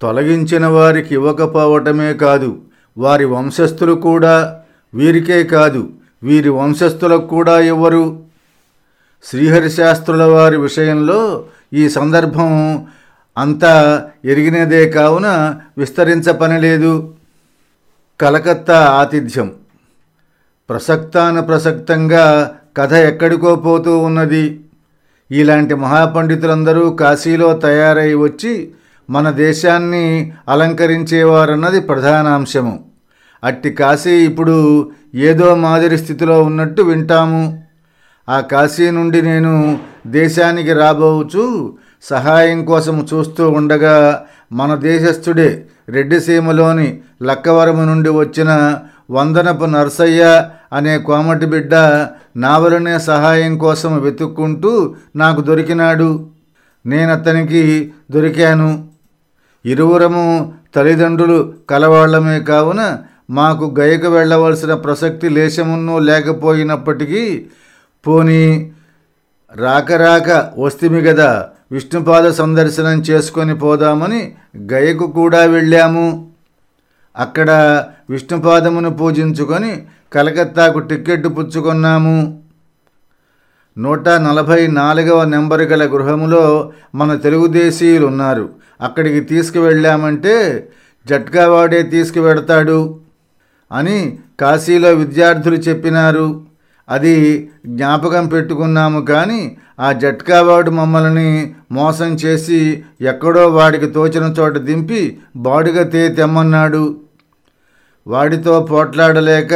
తొలగించిన వారికి ఇవ్వకపోవటమే కాదు వారి వంశస్థులు కూడా వీరికే కాదు వీరి వంశస్థులకు కూడా ఇవ్వరు శ్రీహరిశాస్త్రుల వారి విషయంలో ఈ సందర్భం అంతా ఎరిగినదే కావున విస్తరించ పని లేదు కలకత్తా ఆతిథ్యం. ప్రసక్తానుప్రసక్తంగా కథ ఎక్కడికో పోతూ ఉన్నది. ఇలాంటి మహాపండితులందరూ కాశీలో తయారై వచ్చి మన దేశాన్ని అలంకరించేవారన్నది ప్రధానాంశము. అట్టి కాశీ ఇప్పుడు ఏదో మాదిరి స్థితిలో ఉన్నట్టు వింటాము. ఆ కాశీ నుండి నేను దేశానికి రాబోవచ్చు. సహాయం కోసం చూస్తూ ఉండగా మన దేశస్థుడే రెడ్డిసీమలోని లక్కవరము నుండి వచ్చిన వందనపు నర్సయ్య అనే కోమటి బిడ్డ నావలనే సహాయం కోసం వెతుక్కుంటూ నాకు దొరికినాడు. నేనతనికి దొరికాను. ఇరువురము తల్లిదండ్రులు కలవాళ్ళమే కావున మాకు గయకు వెళ్ళవలసిన ప్రసక్తి లేశమున్నూ లేకపోయినప్పటికీ పోనీ రాక రాక వస్తిమి గదా విష్ణుపాద సందర్శనం చేసుకొని పోదామని గయకు కూడా వెళ్ళాము. అక్కడ విష్ణుపాదమును పూజించుకొని కలకత్తాకు టిక్కెట్టు పుచ్చుకున్నాము. నూట నలభై నాలుగవ నెంబరు గల గృహములో మన తెలుగుదేశీయులు ఉన్నారు అక్కడికి తీసుకువెళ్ళామంటే జట్కా వాడే తీసుకువెడతాడు. అని కాశీలో విద్యార్థులు చెప్పినారు. అది జ్ఞాపకం పెట్టుకున్నాము కానీ ఆ జట్కావాడు మమ్మల్ని మోసం చేసి ఎక్కడో వాడికి తోచిన చోట దింపి బాడుగ తే తెమ్మన్నాడు. వాడితో పోట్లాడలేక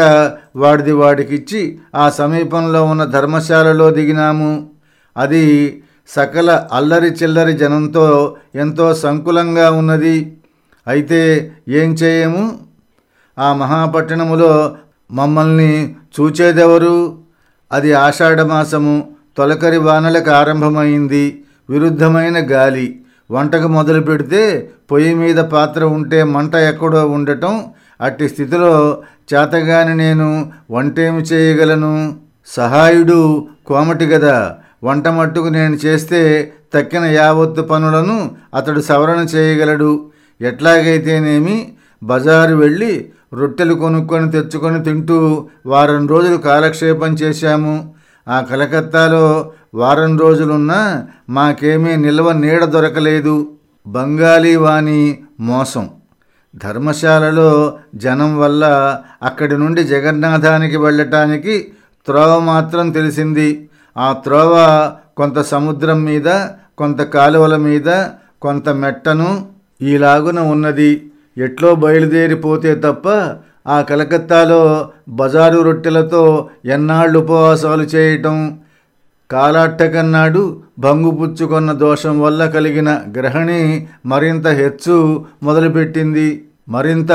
వాడిది వాడికిచ్చి ఆ సమీపంలో ఉన్న ధర్మశాలలో దిగినాము. అది సకల అల్లరి చిల్లరి జనంతో ఎంతో సంకులంగా ఉన్నది. అయితే ఏం చేయము? ఆ మహాపట్టణములో మమ్మల్ని చూచేదెవరు? అది ఆషాఢమాసము తొలకరి వానలకు ఆరంభమైంది విరుద్ధమైన గాలి. వంటకు మొదలు పెడితే పొయ్యి మీద పాత్ర ఉంటే మంట ఎక్కడో ఉండటం అట్టి స్థితిలో చేతగాని నేను వంటేమి చేయగలను? సహాయుడు కోమటి గదా వంట మట్టుకు నేను చేస్తే తక్కిన యావత్తు పనులను అతడు సవరణ చేయగలడు. ఎట్లాగైతేనేమి బజారు వెళ్ళి రొట్టెలు కొనుక్కొని తెచ్చుకొని తింటూ వారం రోజులు కాలక్షేపం చేశాము. ఆ కలకత్తాలో వారం రోజులున్నా మాకేమీ నిల్వ నీడ దొరకలేదు. బంగాలీ వాణి మోసం. ధర్మశాలలో జనం వల్ల అక్కడి నుండి జగన్నాథానికి వెళ్ళటానికి త్రోవ మాత్రం తెలిసింది. ఆ త్రోవ కొంత సముద్రం మీద కొంత కాలువల మీద కొంత మెట్టను ఈలాగున ఉన్నది. ఎట్లో బయలుదేరిపోతే తప్ప ఆ కలకత్తాలో బజారు రొట్టెలతో ఎన్నాళ్ళు ఉపవాసాలు చేయటం కాలాట్టకన్నాడు భంగుపుచ్చుకున్న దోషం వల్ల కలిగిన గ్రహణి మరింత హెచ్చు మొదలుపెట్టింది. మరింత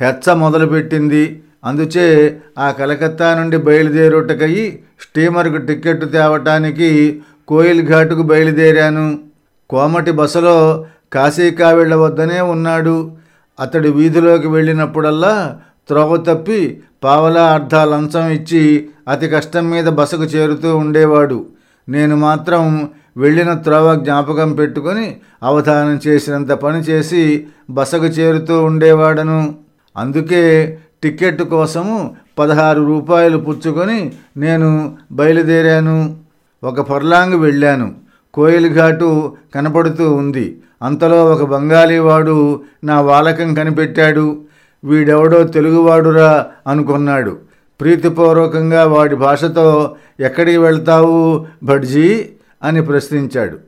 హెచ్చ మొదలుపెట్టింది. అందుచే ఆ కలకత్తా నుండి బయలుదేరుటకయి స్టీమర్కు టిక్కెట్టు తేవటానికి కోయిల్ ఘాటుకు బయలుదేరాను. కోమటి బసలో కాశీకా వెళ్ళవద్దనే ఉన్నాడు. అతడు వీధిలోకి వెళ్ళినప్పుడల్లా త్రోవ తప్పి పావలా అర్ధ లంచం ఇచ్చి అతి కష్టం మీద బసకు చేరుతూ ఉండేవాడు. నేను మాత్రం వెళ్ళిన త్రోవ జ్ఞాపకం పెట్టుకొని అవధానం చేసినంత పని చేసి బసకు చేరుతూ ఉండేవాడను. అందుకే టిక్కెట్ కోసము పదహారు రూపాయలు పుచ్చుకొని నేను బయలుదేరాను. ఒక ఫర్లాంగ్ వెళ్ళాను. కోయిల్ ఘాటు కనపడుతూ ఉంది. అంతలో ఒక బంగాలీవాడు నా వాలకం కనిపెట్టాడు. వీడెవడో తెలుగువాడురా అనుకున్నాడు. ప్రీతిపూర్వకంగా వాడి భాషతో ఎక్కడికి వెళ్తావు భడ్జీ అని ప్రశ్నించాడు.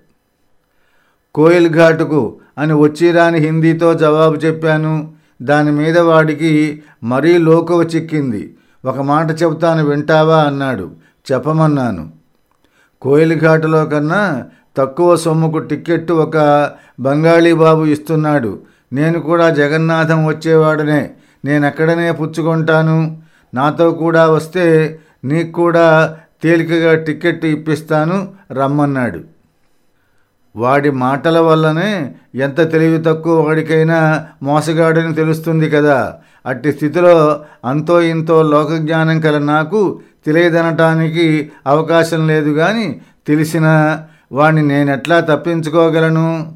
కోయిల్ ఘాటుకు అని వచ్చిరాని హిందీతో జవాబు చెప్పాను. దాని మీద వాడికి మరీ లోకువ చిక్కింది. ఒక మాట చెబుతాను వింటావా? అన్నాడు. చెప్పమన్నాను. కోయిల్ ఘాటులో కన్నా తక్కువ సొమ్ముకు టిక్కెట్టు ఒక బంగాళీ బాబు ఇస్తున్నాడు. నేను కూడా జగన్నాథం వచ్చేవాడనే. నేనెక్కడనే పుచ్చుకుంటాను. నాతో కూడా వస్తే నీకు కూడా తేలికగా టిక్కెట్ ఇప్పిస్తాను రమ్మన్నాడు. వాడి మాటల వల్లనే ఎంత తెలివి తక్కువ వాడికైనా మోసగాడని తెలుస్తుంది కదా. అట్టి స్థితిలో అంతో ఇంతో లోకజ్ఞానం కల నాకు తెలియదనటానికి అవకాశం లేదు కానీ తెలిసిన వాణ్ణి నేనెట్లా తప్పించుకోగలను?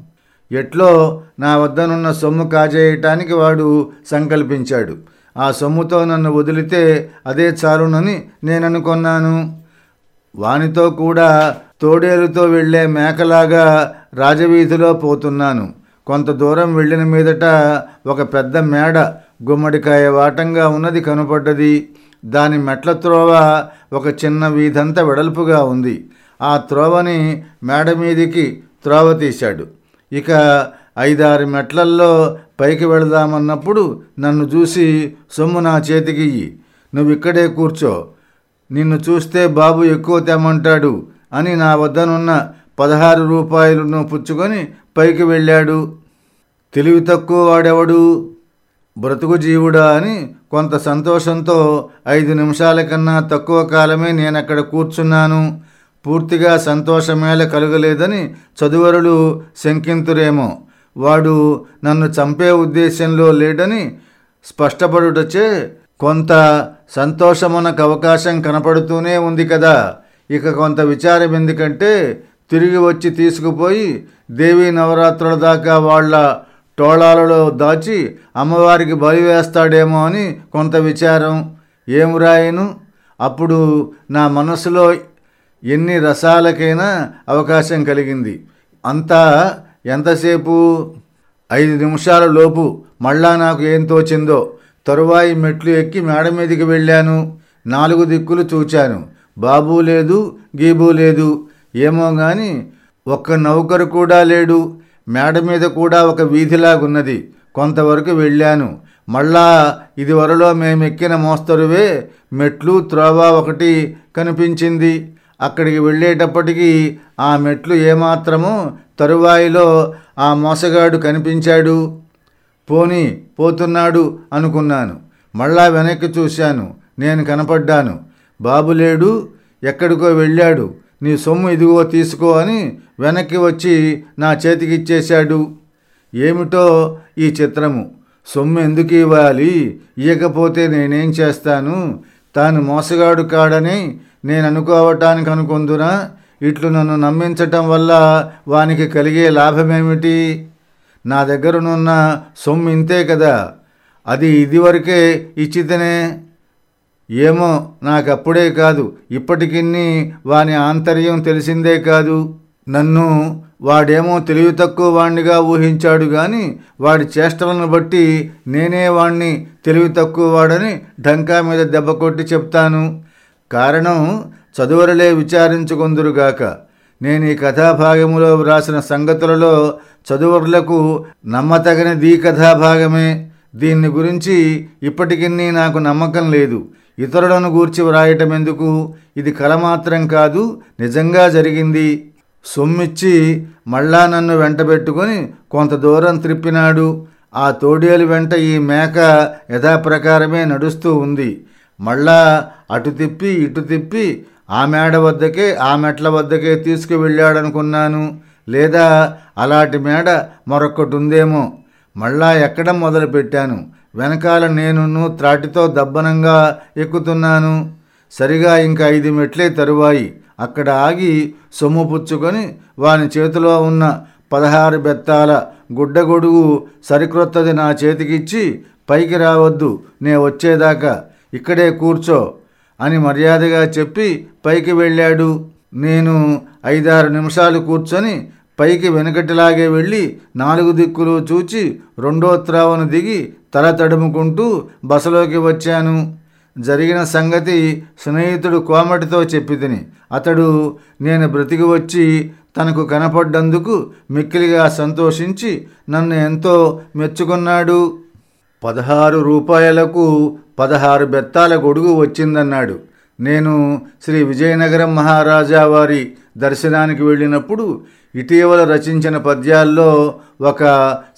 ఎట్లో నా వద్దనున్న సొమ్ము కాజేయటానికి వాడు సంకల్పించాడు. ఆ సొమ్ముతో నన్ను వదిలితే అదే చాలునని నేను అనుకున్నాను వానితో కూడా తోడేలుతో వెళ్ళే మేకలాగా రాజవీధిలో పోతున్నాను. కొంత దూరం వెళ్ళిన మీదట ఒక పెద్ద మేడ గుమ్మడికాయ వాటంగా ఉన్నది కనపడ్డది. దాని మెట్ల త్రోవ ఒక చిన్న వీధంతా వెడల్పుగా ఉంది. ఆ త్రోవని మేడ మీదికి త్రోవ తీశాడు. ఇక ఐదారు మెట్లల్లో పైకి వెళదామన్నప్పుడు నన్ను చూసి సొమ్ము నా చేతికి ఇయ్యి. నువ్వు ఇక్కడే కూర్చో. నిన్ను చూస్తే బాబు ఎక్కువ తెమ్మంటాడు అని నా వద్దనున్న పదహారు రూపాయలను పుచ్చుకొని పైకి వెళ్ళాడు. తెలివి తక్కువ వాడెవడు? బ్రతుకు జీవుడా అని కొంత సంతోషంతో ఐదు నిమిషాల కన్నా తక్కువ కాలమే నేను అక్కడ కూర్చున్నాను. పూర్తిగా సంతోషమేళ కలగలేదని చదువరులు శంకింతురేమో. వాడు నన్ను చంపే ఉద్దేశంలో లేడని స్పష్టపడుటచే కొంత సంతోషమునకు అవకాశం కనపడుతూనే ఉంది కదా. ఇక కొంత విచారం ఎందుకంటే తిరిగి వచ్చి తీసుకుపోయి దేవీ నవరాత్రుల దాకా వాళ్ళ టోళాలలో దాచి అమ్మవారికి బలి వేస్తాడేమో అని కొంత విచారం. ఏం రాయను అప్పుడు నా మనసులో ఎన్ని రసాలకైనా అవకాశం కలిగింది. అంతా ఎంతసేపు? ఐదు నిమిషాల లోపు. మళ్ళా నాకు ఏం తోచిందో? తరువాయి మెట్లు ఎక్కి మేడ మీదకి వెళ్ళాను. నాలుగు దిక్కులు చూచాను. బాబు లేదు గీబు లేదు. ఏమో గాని ఒక్క నౌకరు కూడా లేడు. మేడ మీద కూడా ఒక వీధిలాగున్నది. కొంతవరకు వెళ్ళాను. మళ్ళా ఇది వరలో మేమెక్కిన మోస్తరువే మెట్లు త్రోవ ఒకటి కనిపించింది. అక్కడికి వెళ్ళేటప్పటికీ ఆ మెట్లు ఏమాత్రము తరువాయిలో ఆ మోసగాడు కనిపించాడు. పోని పోతున్నాడు అనుకున్నాను. మళ్ళా వెనక్కి చూశాను. నేను కనపడ్డాను. బాబు లేడు. ఎక్కడికో వెళ్ళాడు. నీ సొమ్ము ఇదిగో తీసుకో అని వెనక్కి వచ్చి నా చేతికిచ్చేశాడు. ఏమిటో ఈ చిత్రము. సొమ్ము ఎందుకు ఇవ్వాలి? ఇయ్యకపోతే నేనేం చేస్తాను? తాను మోసగాడు కాడని నేను అనుకోవటానికి అనుకుందునా? ఇట్లు నన్ను నమ్మించటం వల్ల వానికి కలిగే లాభమేమిటి? నా దగ్గరనున్న సొమ్ము ఇంతే కదా. అది ఇదివరకే ఇచ్చితేనే? ఏమో నాకప్పుడే కాదు. ఇప్పటికిన్ని వాని ఆంతర్యం తెలిసిందే కాదు. నన్ను వాడేమో తెలివి తక్కువ వాణ్ణిగా ఊహించాడు గాని వాడి చేష్టలను బట్టి నేనే వాణ్ణి తెలివి తక్కువ వాడని ఢంకా మీద దెబ్బ కొట్టి చెప్తాను. కారణం చదువరలే విచారించుకుందురుగాక. నేను ఈ కథాభాగములో వ్రాసిన సంగతులలో చదువరులకు నమ్మతగనిది ఈ కథాభాగమే. దీన్ని గురించి ఇప్పటికిన్నీ నాకు నమ్మకం లేదు. ఇతరులను గూర్చి వ్రాయటం ఎందుకు ఇది కల మాత్రం కాదు నిజంగా జరిగింది. సొమ్మిచ్చి మళ్ళా నన్ను వెంటబెట్టుకొని కొంత దూరం త్రిప్పినాడు. ఆ తోడేలు వెంట ఈ మేక యథాప్రకారమే నడుస్తూ ఉంది. మళ్ళా అటు తిప్పి ఇటు తిప్పి ఆ మేడ వద్దకే ఆ మెట్ల వద్దకే తీసుకువెళ్ళాడనుకున్నాను. లేదా అలాంటి మేడ మరొకటి ఉందేమో మళ్ళా ఎక్కడం మొదలుపెట్టాను. వెనకాల నేనును త్రాటితో దబ్బనంగా ఎక్కుతున్నాను. సరిగా ఇంకా ఐదు మెట్లే తరువాయి. అక్కడ ఆగి సొమ్ము పుచ్చుకొని వాని చేతిలో ఉన్న పదహారు బెత్తాల గుడ్డగొడుగు సరిక్రొత్తది నా చేతికిచ్చి పైకి రావద్దు. నే వచ్చేదాకా ఇక్కడే కూర్చో అని మర్యాదగా చెప్పి పైకి వెళ్ళాడు. నేను ఐదారు నిమిషాలు కూర్చొని పైకి వెనకటిలాగే వెళ్ళి నాలుగు దిక్కులు చూచి రెండో త్రావను దిగి తల తడుముకుంటూ బసలోకి వచ్చాను. జరిగిన సంగతి స్నేహితుడు కోమటితో చెప్పి అతడు నేను బ్రతికి వచ్చి తనకు కనపడ్డందుకు మిక్కిలిగా సంతోషించి నన్ను ఎంతో మెచ్చుకున్నాడు. పదహారు రూపాయలకు పదహారు బెత్తాల గొడుగు వచ్చిందన్నాడు. నేను శ్రీ విజయనగరం మహారాజా వారి దర్శనానికి వెళ్ళినప్పుడు ఇటీవల రచించిన పద్యాల్లో ఒక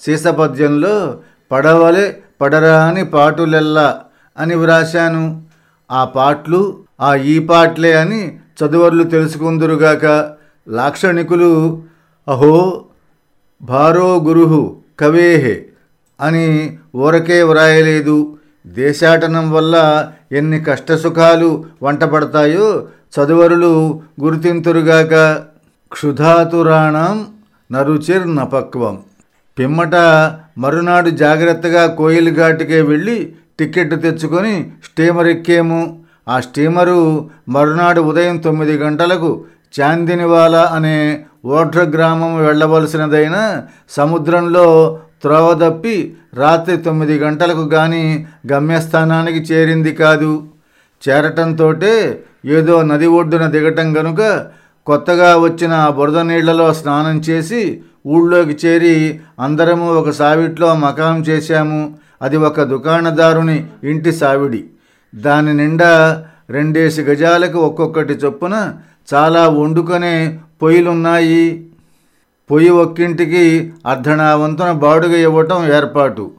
సీస పద్యంలో పడవలే పడరా అని పాటులెల్లా అని వ్రాశాను. ఆ పాటలు ఆ ఈ పాటలే అని చదువర్లు తెలుసుకుందురుగాక లాక్షణికులు అహో భారో గురుహు కవేహే అని ఊరకే వ్రాయలేదు. దేశాటనం వల్ల ఎన్ని కష్టసుఖాలు వంటపడతాయో చదువరులు గుర్తింతురుగాక. క్షుధాతురాణం నరుచిర్ నపక్వం పిమ్మట మరునాడు జాగ్రత్తగా కోయిల్ ఘాటుకే వెళ్ళి టికెట్ తెచ్చుకొని స్టీమర్ ఎక్కేము. ఆ స్టీమరు మరునాడు ఉదయం తొమ్మిది గంటలకు చాందినివాలా అనే ఓడ్ర గ్రామం వెళ్ళవలసినదైన సముద్రంలో త్రోవ తప్పి రాత్రి తొమ్మిది గంటలకు గాని గమ్యస్థానానికి చేరింది కాదు. చేరటంతోటే ఏదో నది ఒడ్డున దిగటం గనుక కొత్తగా వచ్చిన బురద నీళ్ళలో స్నానం చేసి ఊళ్ళోకి చేరి అందరము ఒక సావిట్లో మకాం చేశాము. అది ఒక దుకాణదారుని ఇంటి సావిడి. దాని నిండా రెండేసి గజాలకు ఒక్కొక్కటి చొప్పున చాలా వండుకొనే పొయ్యిలున్నాయి. పొయ్యి ఒక్కింటికి అర్ధనావంతున బాడుగ ఇవ్వటం ఏర్పాటు.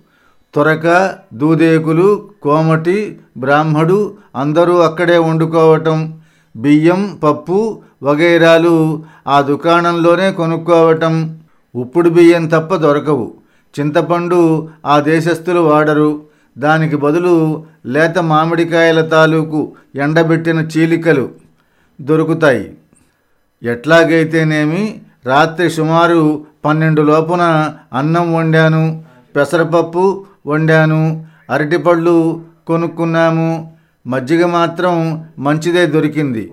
త్వరక దూదేకులు కోమటి బ్రాహ్మడు అందరూ అక్కడే వండుకోవటం బియ్యం పప్పు వగైరాలు ఆ దుకాణంలోనే కొనుక్కోవటం. ఉప్పుడు బియ్యం తప్ప దొరకవు. చింతపండు ఆ దేశస్థులు వాడరు. దానికి బదులు లేత మామిడికాయల తాలూకు ఎండబెట్టిన చీలికలు దొరుకుతాయి. ఎట్లాగైతేనేమి రాత్రి సుమారు పన్నెండు లోపున అన్నం వండాను పెసరపప్పు వండాను అరటిపళ్ళు కొనుక్కున్నాము. మజ్జిగ మాత్రం మంచిదే దొరికింది.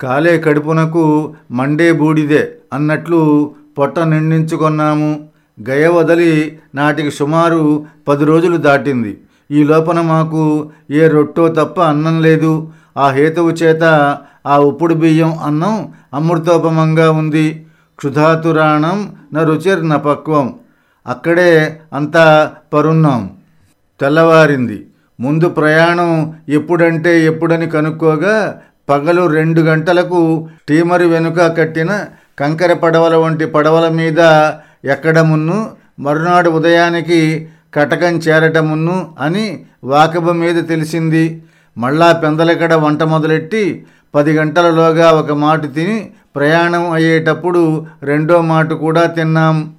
కాలే కడుపునకు మండే బూడిదే అన్నట్లు పొట్ట నిండించుకున్నాము. గయ వదలి నాటికి సుమారు పది రోజులు దాటింది. ఈ లోపన మాకు ఏ రొట్టో తప్ప అన్నం లేదు. ఆ హేతువు చేత ఆ ఉప్పుడు బియ్యం అన్నం అమృతోపమంగా ఉంది. క్షుధాతురాణం న రుచిర్ న పక్వం అక్కడే అంతా పరున్నాం. తెల్లవారింది. ముందు ప్రయాణం ఎప్పుడంటే ఎప్పుడని కనుక్కోగా పగలు రెండు గంటలకు టీమరు వెనుక కట్టిన కంకర పడవల వంటి పడవల మీద ఎక్కడమున్ను మరునాడు ఉదయానికి కటకం చేరటమున్ను అని వాకబ మీద తెలిసింది. మళ్ళా పెందలకడ వంట మొదలెట్టి పది గంటలలోగా ఒక మాట తిని ప్రయాణం అయ్యేటప్పుడు రెండో మాట కూడా తిన్నాం.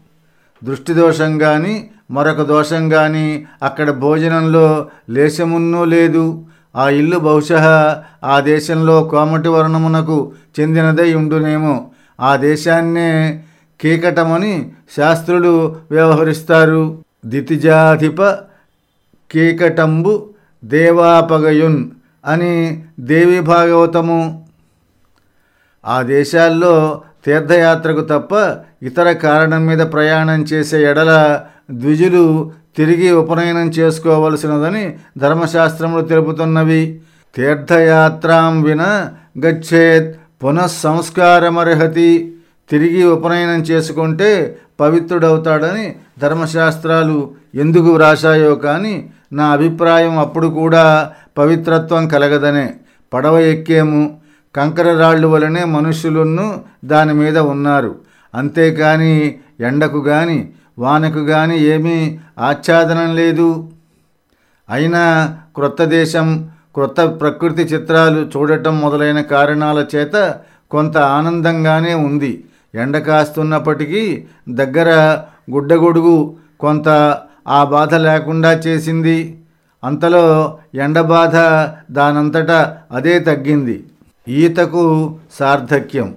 దృష్టి దోషం కానీ మరొక దోషం కానీ అక్కడ భోజనంలో లేశమున్నూ లేదు. ఆ ఇల్లు బహుశా ఆ దేశంలో కోమటి వర్ణమునకు చెందినదై ఉండునేమో. ఆ దేశాన్నే కీకటమని శాస్త్రులు వ్యవహరిస్తారు. దితిజాధిప కీకటంబు దేవాపగయున్ అని దేవి భాగవతము ఆ దేశాల్లో తీర్థయాత్రకు తప్ప ఇతర కారణం మీద ప్రయాణం చేసే ఎడల ద్విజులు తిరిగి ఉపనయనం చేసుకోవలసినదని ధర్మశాస్త్రములు తెలుపుతున్నవి. తీర్థయాత్రాం విన గచ్చేత్ పునఃసంస్కారమర్హతి తిరిగి ఉపనయనం చేసుకుంటే పవిత్రుడవుతాడని ధర్మశాస్త్రాలు ఎందుకు వ్రాశాయో కానీ నా అభిప్రాయం అప్పుడు కూడా పవిత్రత్వం కలగదనే పడవ ఎక్కేము కంకర రాళ్ళు వలనే మనుష్యులను దాని మీద ఉన్నారు. అంతేకాని ఎండకు గాని వానకు గాని ఏమీ ఆచ్ఛాదనం లేదు. అయినా క్రొత్త దేశం క్రొత్త ప్రకృతి చిత్రాలు చూడటం మొదలైన కారణాల చేత కొంత ఆనందంగానే ఉంది. ఎండ కాస్తున్నప్పటికీ దగ్గర గుడ్డగొడుగు కొంత ఆ బాధ లేకుండా చేసింది. అంతలో ఎండబాధ దానంతటా అదే తగ్గింది. ఈతకు సార్థక్యం.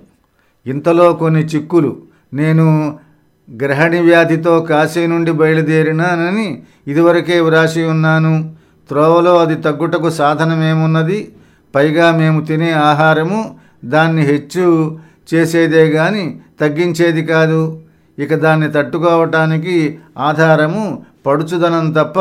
ఇంతలో కొన్ని చిక్కులు. నేను గ్రహణి వ్యాధితో కాశీ నుండి బయలుదేరినానని ఇదివరకే వ్రాసి ఉన్నాను. త్రోవలో అది తగ్గుటకు సాధనమేమున్నది? పైగా మేము తినే ఆహారము దాన్ని హెచ్చు చేసేదే గాని తగ్గించేది కాదు. ఇక దాన్ని తట్టుకోవటానికి ఆధారము పడుచుదనం తప్ప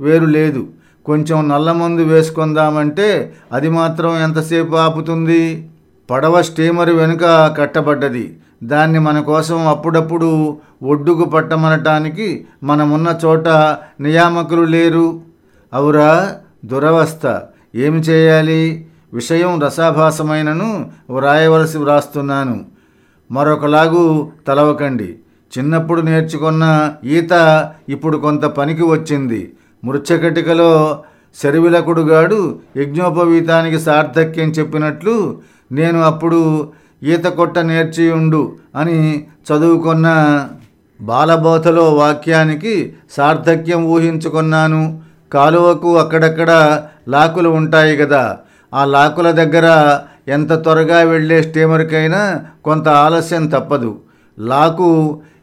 వేరు లేదు. కొంచెం నల్ల మందు వేసుకుందామంటే అది మాత్రం ఎంతసేపు ఆపుతుంది? పడవ స్టీమర్ వెనుక కట్టబడ్డది. దాన్ని మన కోసం అప్పుడప్పుడు ఒడ్డుకు పట్టమనటానికి మనమున్న చోట నియామకులు లేరు. అవురా దురవస్థ. ఏమి చేయాలి? విషయం రసాభాసమైనను వ్రాయవలసి వ్రాస్తున్నాను. మరొకలాగు తలవకండి. చిన్నప్పుడు నేర్చుకున్న ఈత ఇప్పుడు కొంత పనికి వచ్చింది. మృచ్చకటికలో శరవిలకుడుగాడు యజ్ఞోపవీతానికి సార్థక్యం చెప్పినట్లు నేను అప్పుడు ఈత కొట్ట నేర్చియుండు అని చదువుకున్న బాలబోధలో వాక్యానికి సార్థక్యం ఊహించుకున్నాను. కాలువకు అక్కడక్కడ లాకులు ఉంటాయి కదా ఆ లాకుల దగ్గర ఎంత త్వరగా వెళ్ళే స్టీమర్కైనా కొంత ఆలస్యం తప్పదు. లాకు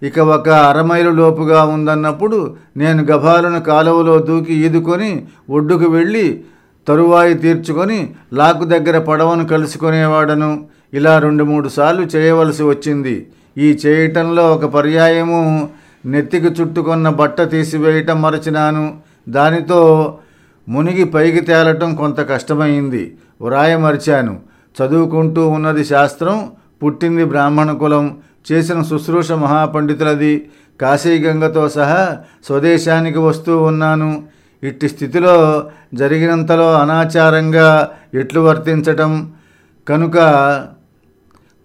ఇక ఒక అరమైలు లోపుగా ఉందన్నప్పుడు నేను గభాలను కాలువలో దూకి ఈదుకొని ఒడ్డుకు వెళ్ళి తరువాయి తీర్చుకొని లాకు దగ్గర పడవను కలుసుకునేవాడను. ఇలా రెండు మూడు సార్లు చేయవలసి వచ్చింది. ఈ చేయటంలో ఒక పర్యాయము. నెత్తికి చుట్టుకున్న బట్ట తీసివేయటం మరచినాను. దానితో మునిగి పైకి తేలటం కొంత కష్టమైంది. వ్రాయమరిచాను. చదువుకుంటూ ఉన్నది శాస్త్రం. పుట్టింది బ్రాహ్మణ కులం. చేసిన శుశ్రూష మహాపండితులది. కాశీగంగతో సహా స్వదేశానికి వస్తూ ఉన్నాను. ఇట్టి స్థితిలో జరిగినంతలో అనాచారంగా ఎట్లు వర్తించటం? కనుక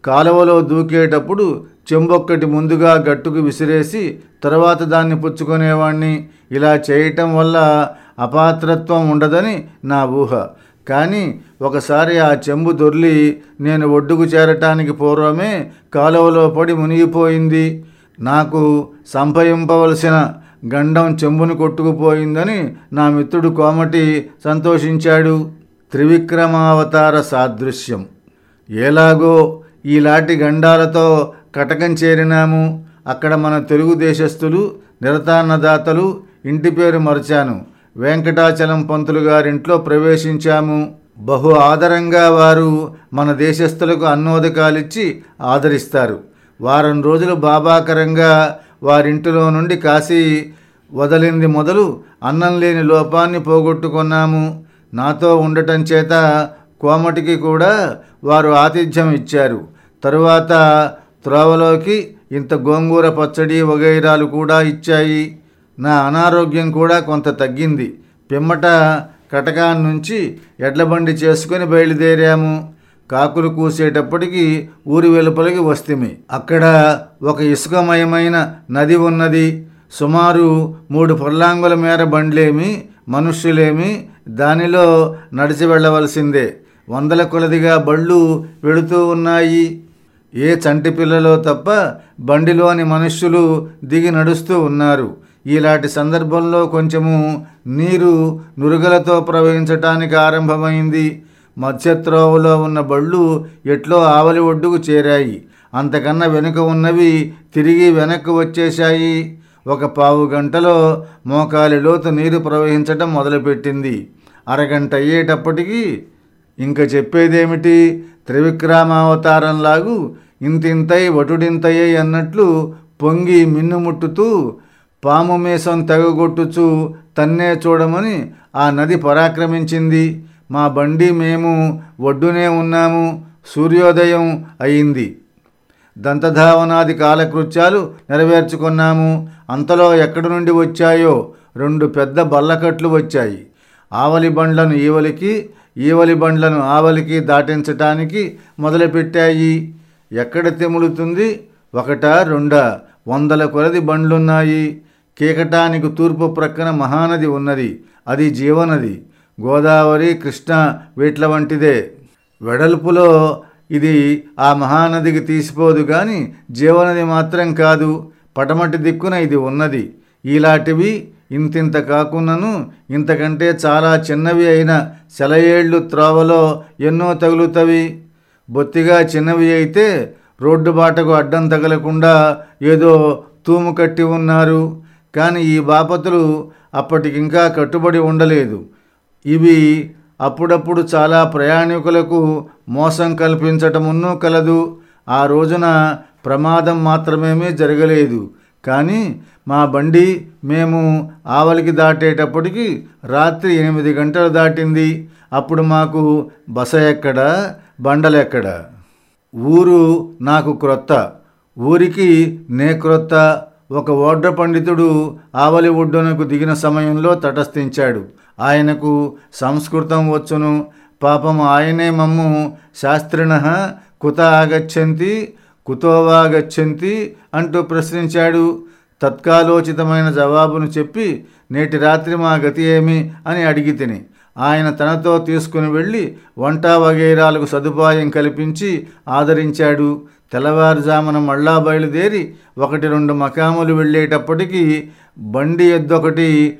కాలువలో దూకేటప్పుడు చెంబొక్కటి ముందుగా గట్టుకు విసిరేసి తర్వాత దాన్ని పుచ్చుకునేవాణ్ణి. ఇలా చేయటం వల్ల అపాత్రత్వం ఉండదని నా ఊహ. కానీ ఒకసారి ఆ చెంబు దొర్లి నేను ఒడ్డుకు చేరటానికి పూర్వమే కాలువలో పడి మునిగిపోయింది. నాకు సంపయింపవలసిన గండం చెంబును కొట్టుకుపోయిందని నా మిత్రుడు కోమటి సంతోషించాడు. త్రివిక్రమావతార సాదృశ్యం. ఎలాగో ఈలాటి గండాలతో కటకం చేరినాము. అక్కడ మన తెలుగు దేశస్థులు నిరతాన్నదాతలు ఇంటి పేరు మరచాను. వెంకటాచలం పంతులు గారింట్లో ప్రవేశించాము. బహు ఆదరంగా వారు మన దేశస్థులకు అన్నోదకాలిచ్చి ఆదరిస్తారు. వారం రోజులు బాబాకరంగా వారింటిలో నుండి కాశీ వదలింది మొదలు అన్నం లేని లోపాన్ని పోగొట్టుకున్నాము. నాతో ఉండటం చేత కోమటికి కూడా వారు ఆతిథ్యం ఇచ్చారు. తరువాత త్రోవలోకి ఇంత గోంగూర పచ్చడి వగైరాలు కూడా ఇచ్చాయి. నా అనారోగ్యం కూడా కొంత తగ్గింది. పిమ్మట కటకాన్ నుంచి ఎడ్లబండి చేసుకుని బయలుదేరాము. కాకులు కూసేటప్పటికి ఊరి వెలుపలికి వస్తేమి. అక్కడ ఒక ఇసుకమయమైన నది ఉన్నది. సుమారు మూడు పర్లాంగుల మేర బండ్లేమి మనుష్యులేమి దానిలో నడిచి వెళ్ళవలసిందే. వందల కొలదిగా బళ్ళు వెళుతూ ఉన్నాయి. ఏ చంటి పిల్లలో తప్ప బండిలోని మనుష్యులు దిగి నడుస్తూ ఉన్నారు. ఇలాంటి సందర్భంలో కొంచెము నీరు నురుగలతో ప్రవహించటానికి ఆరంభమైంది. మత్స్యత్రోవలో ఉన్న బళ్ళు ఎట్లో ఆవలి ఒడ్డుకు చేరాయి. అంతకన్నా వెనుక ఉన్నవి తిరిగి వెనక్కు వచ్చేశాయి. ఒక పావు గంటలో మోకాలి లోతు నీరు ప్రవహించటం మొదలుపెట్టింది. అరగంట అయ్యేటప్పటికీ ఇంక చెప్పేదేమిటి? త్రివిక్రమావతారంలాగు ఇంతింతై వటుడింతయ్యే అన్నట్లు పొంగి మిన్నుముట్టుతూ పాము మీసం తెగగొట్టుచు తన్నే చూడమని ఆ నది పరాక్రమించింది. మా బండి మేము ఒడ్డునే ఉన్నాము. సూర్యోదయం అయింది. దంతధావనాది కాలకృత్యాలు నెరవేర్చుకున్నాము. అంతలో ఎక్కడి నుండి వచ్చాయో రెండు పెద్ద బల్లకట్లు వచ్చాయి. ఆవలి బండ్లను ఈవలికి ఈవలి బండ్లను ఆవలికి దాటించటానికి మొదలుపెట్టాయి. ఎక్కడ తెములుతుంది? ఒకటా రెండా వందల కొలది బండ్లున్నాయి. కేకటానికి తూర్పు ప్రక్కన మహానది ఉన్నది. అది జీవనది. గోదావరి కృష్ణ వీట్ల వంటిదే. వెడల్పులో ఇది ఆ మహానదికి తీసిపోదు కానీ జీవనది మాత్రం కాదు. పటమటి దిక్కున ఇది ఉన్నది. ఇలాంటివి ఇంతింత కాకున్నను ఇంతకంటే చాలా చిన్నవి అయిన సెలయేళ్ళు త్రోవలో ఎన్నో తగులుతవి. బొత్తిగా చిన్నవి అయితే రోడ్డు బాటకు అడ్డం తగలకుండా ఏదో తూము కట్టి ఉన్నారు. కానీ ఈ బాపతులు అప్పటికింకా కట్టుబడి ఉండలేదు. ఇవి అప్పుడప్పుడు చాలా ప్రయాణికులకు మోసం కల్పించటమున్నూ కలదు. ఆ రోజున ప్రమాదం మాత్రమేమీ జరగలేదు. కానీ మా బండి మేము ఆవలికి దాటేటప్పటికి రాత్రి ఎనిమిది గంటలు దాటింది. అప్పుడు మాకు బస ఎక్కడ? బండలెక్కడ ఊరు నాకు క్రొత్త. ఊరికి నే క్రొత్త. ఒక ఓడ్ర పండితుడు ఆవలి ఒడ్డునకు దిగిన సమయంలో తటస్థించాడు. ఆయనకు సంస్కృతం వచ్చును. పాపం ఆయనే మమ్ము శాస్త్రిణ కుత ఆగచ్చంతి కుతోవాగచ్చంతి అంటూ ప్రశ్నించాడు. తత్కాలోచితమైన జవాబును చెప్పి నేటి రాత్రి మా గతి ఏమి అని అడిగి తిని ఆయన తనతో తీసుకుని వెళ్ళి వంట వగైరాలకు సదుపాయం కల్పించి ఆదరించాడు. తెల్లవారుజామున మళ్ళా బయలుదేరి ఒకటి రెండు మకాములు వెళ్ళేటప్పటికీ బండి ఎద్దొకటి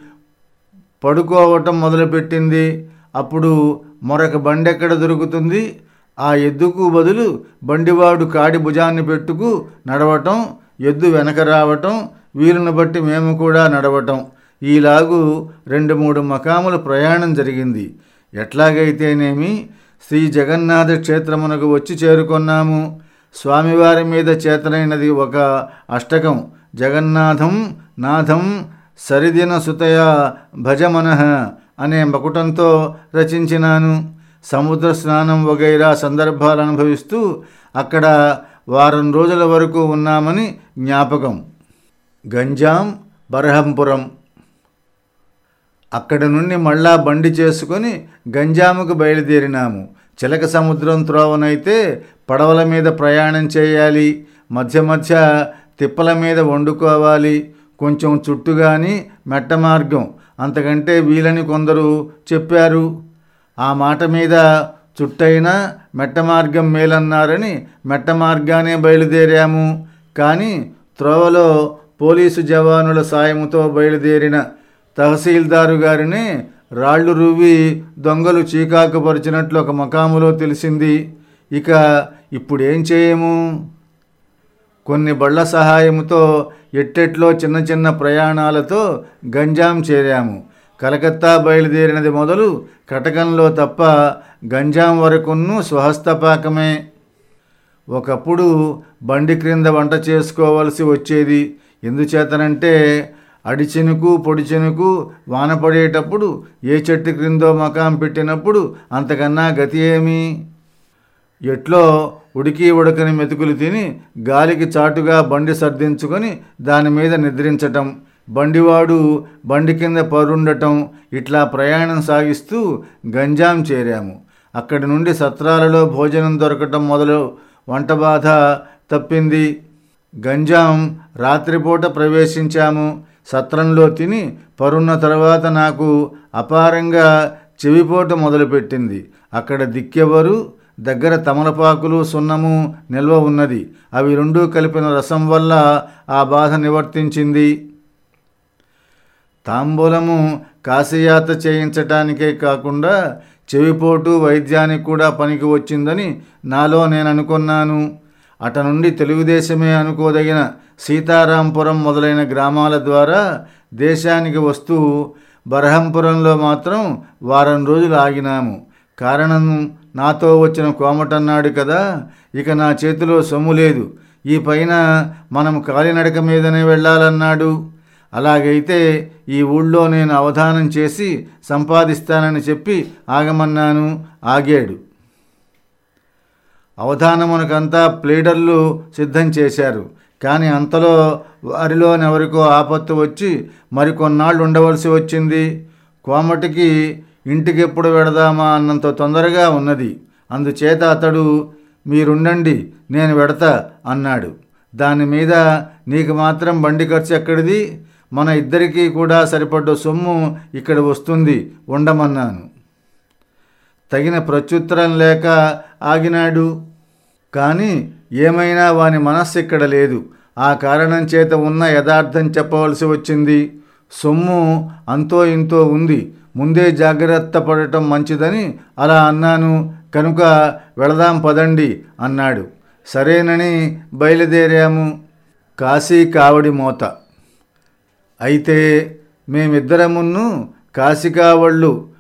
పడుకోవటం మొదలుపెట్టింది. అప్పుడు మరొక బండి ఎక్కడ దొరుకుతుంది? ఆ ఎద్దుకు బదులు బండివాడు కాడి భుజాన్ని పెట్టుకు నడవటం ఎద్దు వెనక రావటం వీలును బట్టి మేము కూడా నడవటం. ఈలాగు రెండు మూడు మకాముల ప్రయాణం జరిగింది. ఎట్లాగైతేనేమి శ్రీ జగన్నాథ క్షేత్రమునకు వచ్చి చేరుకున్నాము. స్వామివారి మీద చేతనైనది ఒక అష్టకం. జగన్నాథం నాథం సరిదిన సుతయ భజమనః అనే మకుటంతో రచించినాను. సముద్ర స్నానం వగైరా సందర్భాలు అనుభవిస్తూ అక్కడ వారం రోజుల వరకు ఉన్నామని జ్ఞాపకం. గంజాం బరహంపురం. అక్కడి నుండి మళ్ళా బండి చేసుకొని గంజాముకు బయలుదేరినాము. చిలక సముద్రం త్రోవనైతే పడవల మీద ప్రయాణం చేయాలి మధ్య మధ్య తిప్పల మీద వండుకోవాలి కొంచెం చుట్టు కానీ మెట్ట మార్గం. అంతకంటే వీలని కొందరు చెప్పారు. ఆ మాట మీద చుట్టైనా మెట్ట మార్గం మేలన్నారని మెట్ట మార్గానే బయలుదేరాము. కానీ త్రోవలో పోలీసు జవానుల సాయముతో బయలుదేరిన తహసీల్దారు గారిని రాళ్ళు రువ్వి దొంగలు చీకాకుపరిచినట్లు ఒక మకాములో తెలిసింది. ఇక ఇప్పుడు ఏం చేయము? కొన్ని బళ్ళ సహాయంతో ఎట్టెట్లో చిన్న చిన్న ప్రయాణాలతో గంజాం చేరాము. కలకత్తా బయలుదేరినది మొదలు కటకంలో తప్ప గంజాం వరకును స్వహస్తపాకమే. ఒకప్పుడు బండి క్రింద వంట చేసుకోవలసి వచ్చేది. ఎందుచేతనంటే అడిచెనుకు పొడిచెనుకు వాన పడేటప్పుడు ఏ చెట్టు క్రిందో మకాం పెట్టినప్పుడు అంతకన్నా గతి ఏమి? ఎట్లో ఉడికి ఉడకని మెతుకులు తిని గాలికి చాటుగా బండి సర్దించుకొని దాని మీద నిద్రించటం. బండివాడు బండి కింద పరుండటం. ఇట్లా ప్రయాణం సాగిస్తూ గంజాం చేరాము. అక్కడి నుండి సత్రాలలో భోజనం దొరకటం మొదలు. వంట బాధ తప్పింది. గంజాం రాత్రిపూట ప్రవేశించాము. సత్రంలో తిని పరున్న తర్వాత నాకు అపారంగా చెవిపోట మొదలుపెట్టింది. అక్కడ దిక్కెవరు దగ్గర తమలపాకులు సున్నము నిల్వ ఉన్నది. అవి రెండూ కలిపిన రసం వల్ల ఆ బాధ నివర్తించింది. తాంబూలము కాశీయాత్ర చేయించటానికే కాకుండా చెవిపోటు వైద్యానికి కూడా పనికి వచ్చిందని నాలో నేను అనుకున్నాను. అట నుండి తెలుగుదేశమే అనుకోదగిన సీతారాంపురం మొదలైన గ్రామాల ద్వారా దేశానికి వస్తూ బరహంపురంలో మాత్రం వారం రోజులు ఆగినాము. కారణం నాతో వచ్చిన కోమటన్నాడు కదా ఇక నా చేతిలో సొమ్ము లేదు. ఈ పైన మనం కాలినడక మీదనే వెళ్ళాలన్నాడు. అలాగైతే ఈ ఊళ్ళో నేను అవధానం చేసి సంపాదిస్తానని చెప్పి ఆగమన్నాను ఆగాడు. అవధానమునకంతా ప్లేడర్లు సిద్ధం చేశారు. కానీ అంతలో వారిలోనెవరికో ఆపత్తు వచ్చి మరికొన్నాళ్ళు ఉండవలసి వచ్చింది. కోమటికి ఇంటికెప్పుడు వెడదామా అన్నంత తొందరగా ఉన్నది. అందుచేత అతడు మీరుండండి నేను వెడతా అన్నాడు. దాని మీద నీకు మాత్రం బండి ఖర్చు ఎక్కడిది? మన ఇద్దరికీ కూడా సరిపడ్డ సొమ్ము ఇక్కడ వస్తుంది ఉండమన్నాను. తగిన ప్రత్యుత్తరం లేక ఆగినాడు. కానీ ఏమైనా వాని మనస్సు ఇక్కడ లేదు. ఆ కారణం చేత ఉన్న యథార్థం చెప్పవలసి వచ్చింది. సొమ్ము అంతో ఇంతో ఉంది. ముందే జాగ్రత్త పడటం మంచిదని అలా అన్నాను. కనుక వెళదాం పదండి అన్నాడు. సరేనని బయలుదేరాము. కాశీ కావడి మోత. అయితే మేమిద్దరమున్ను కాశికావళ్ళు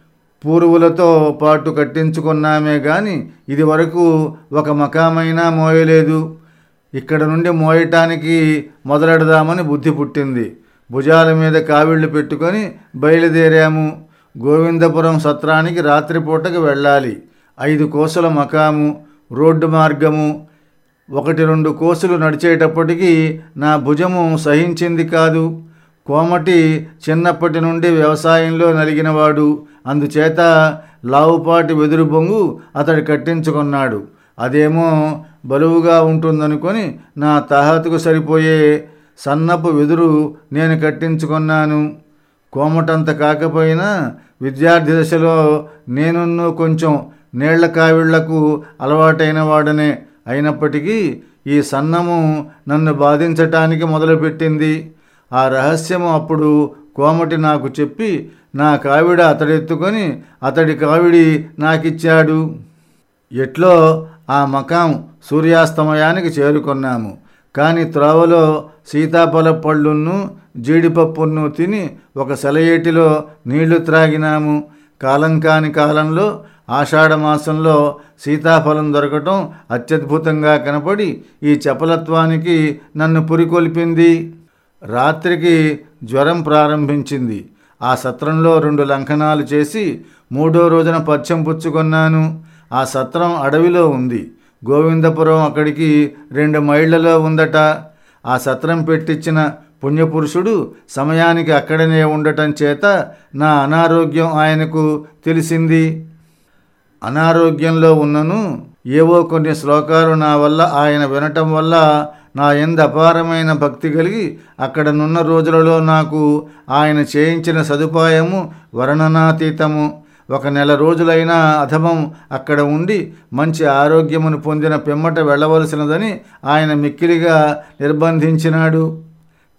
పూర్వులతో పాటు కట్టించుకున్నామే గాని ఇది వరకు ఒక మకామైనా మోయలేదు. ఇక్కడ నుండి మోయటానికి మొదలెడదామని బుద్ధి పుట్టింది. భుజాల మీద కావిళ్ళు పెట్టుకొని బయలుదేరాము. గోవిందపురం సత్రానికి రాత్రిపూటకి వెళ్ళాలి. ఐదు కోసల మకాము రోడ్డు మార్గము. ఒకటి రెండు కోసులు నడిచేటప్పటికీ నా భుజము సహించింది కాదు. కోమటి చిన్నప్పటి నుండి వ్యవసాయంలో నలిగినవాడు. అందుచేత లావుపాటి వెదురు బొంగు అతడు కట్టించుకున్నాడు. అదేమో బరువుగా ఉంటుందనుకొని నా తహతుకు సరిపోయే సన్నపు వెదురు నేను కట్టించుకున్నాను. కోమటంత కాకపోయినా విద్యార్థి దశలో నేనున్ను కొంచెం నీళ్ళ కావిళ్ళకు అలవాటైన వాడనే అయినప్పటికీ ఈ సన్నము నన్ను బాధించటానికి మొదలుపెట్టింది. ఆ రహస్యము అప్పుడు కోమటి నాకు చెప్పి నా కావిడ అతడెత్తుకొని అతడి కావిడి నాకిచ్చాడు. ఎట్లో ఆ మకాం సూర్యాస్తమయానికి చేరుకున్నాము. కానీ త్రోవలో సీతాఫల పళ్ళును జీడిపప్పును తిని ఒక సెలయేటిలో నీళ్ళు త్రాగినాము. కాలం కాని కాలంలో ఆషాఢ మాసంలో సీతాఫలం దొరకటం అత్యద్భుతంగా కనపడి ఈ చపలత్వానికి నన్ను పురికొల్పింది. రాత్రికి జ్వరం ప్రారంభించింది. ఆ సత్రంలో రెండు లంకనాలు చేసి మూడో రోజున పచ్చం పుచ్చుకొన్నాను. ఆ సత్రం అడవిలో ఉంది. గోవిందపురం అక్కడికి రెండు మైళ్ళలో ఉందట. ఆ సత్రం పెట్టించిన పుణ్యపురుషుడు సమయానికి అక్కడనే ఉండటం చేత నా అనారోగ్యం ఆయనకు తెలిసింది. అనారోగ్యంలో ఉన్నను ఏవో కొన్ని శ్లోకాలు నా వల్ల ఆయన వినటం వల్ల నా ఎందు అపారమైన భక్తి కలిగి అక్కడనున్న రోజులలో నాకు ఆయన చేయించిన సదుపాయము వర్ణనాతీతము. ఒక నెల రోజులైనా అధమం అక్కడ ఉండి మంచి ఆరోగ్యమును పొందిన పిమ్మట వెళ్ళవలసినదని ఆయన మిక్కిలిగా నిర్బంధించినాడు.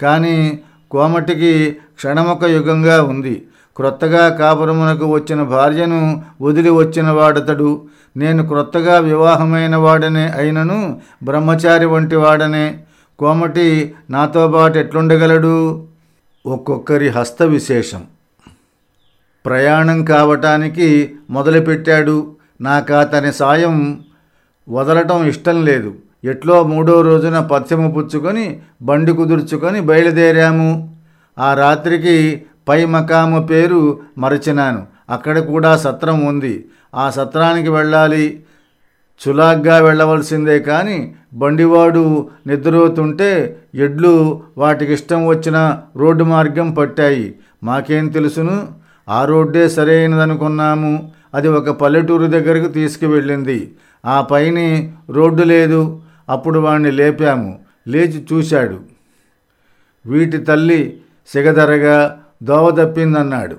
కానీ కోమటికి క్షణమొక యుగంగా ఉంది. క్రొత్తగా కాపురమునకు వచ్చిన భార్యను వదిలి వచ్చిన వాడతడు. నేను క్రొత్తగా వివాహమైన వాడనే అయినను బ్రహ్మచారి వంటి వాడనే. కోమటి నాతో పాటు ఎట్లుండగలడు? ఒక్కొక్కరి హస్త విశేషం. ప్రయాణం కావటానికి మొదలుపెట్టాడు. నాకు అతని సాయం వదలటం ఇష్టం లేదు. ఎట్లో మూడో రోజున పథ్యము పుచ్చుకొని బండి కుదుర్చుకొని బయలుదేరాము. ఆ రాత్రికి పై మకాము పేరు మరచినాను. అక్కడ కూడా సత్రం ఉంది. ఆ సత్రానికి వెళ్ళాలి. చులాగ్గా వెళ్ళవలసిందే కానీ బండివాడు నిద్రపోతుంటే ఎడ్లు వాటికి ఇష్టం వచ్చిన రోడ్డు మార్గం పట్టాయి. మాకేం తెలుసును? ఆ రోడ్డే సరైనదనుకున్నాము. అది ఒక పల్లెటూరు దగ్గరకు తీసుకువెళ్ళింది. ఆ పైని రోడ్డు లేదు. అప్పుడు వాణ్ణి లేపాము. లేచి చూశాడు. వీటి తల్లి సిగదరగా దోవ తప్పిందన్నాడు.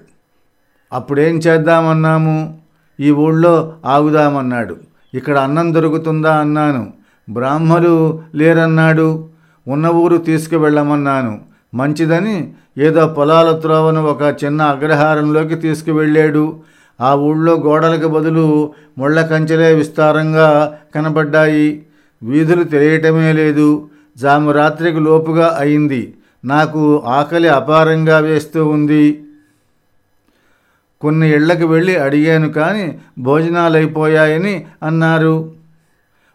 అప్పుడేం చేద్దామన్నాము? ఈ ఊళ్ళో ఆగుదామన్నాడు. ఇక్కడ అన్నం దొరుకుతుందా అన్నాను. బ్రాహ్మలు లేరన్నాడు. ఉన్న ఊరు తీసుకువెళ్ళమన్నాను. మంచిదని ఏదో పొలాల త్రోవను ఒక చిన్న అగ్రహారంలోకి తీసుకువెళ్ళాడు. ఆ ఊళ్ళో గోడలకు బదులు ముళ్ళ కంచెలే విస్తారంగా కనబడ్డాయి వీధులు తెలియటమే లేదు. జాము రాత్రికి లోపుగా అయింది. నాకు ఆకలి అపారంగా వేస్తూ ఉంది. కొన్ని ఇళ్ళకు వెళ్ళి అడిగాను కానీ భోజనాలు అయిపోయాయని అన్నారు.